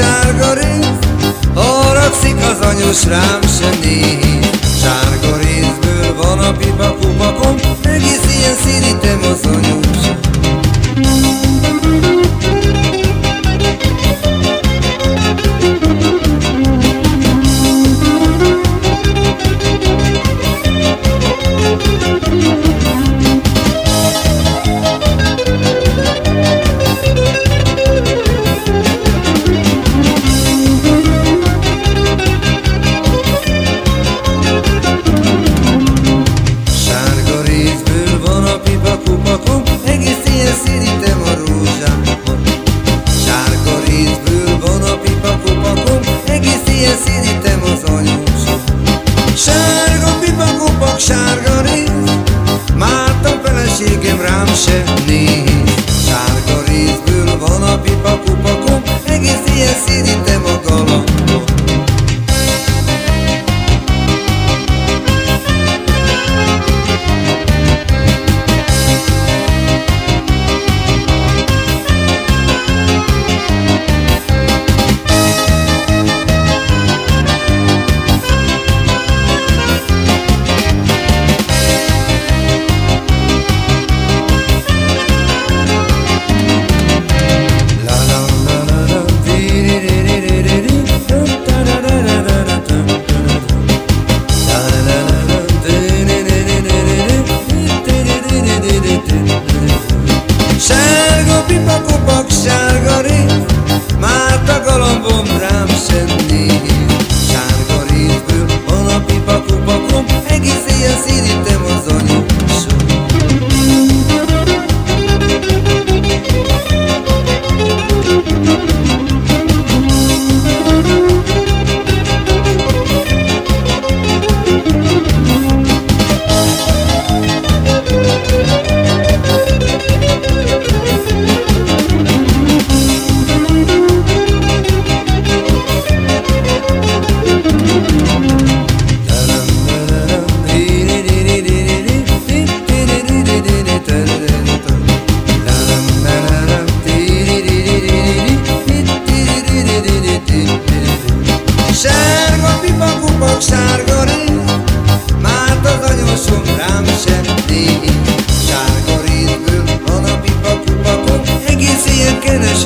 sárga rinc, haragszik az anyus rám se néhi. Sárga rincből van a pipa, 是你。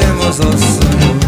Yaşayamaz olsun